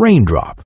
Raindrop.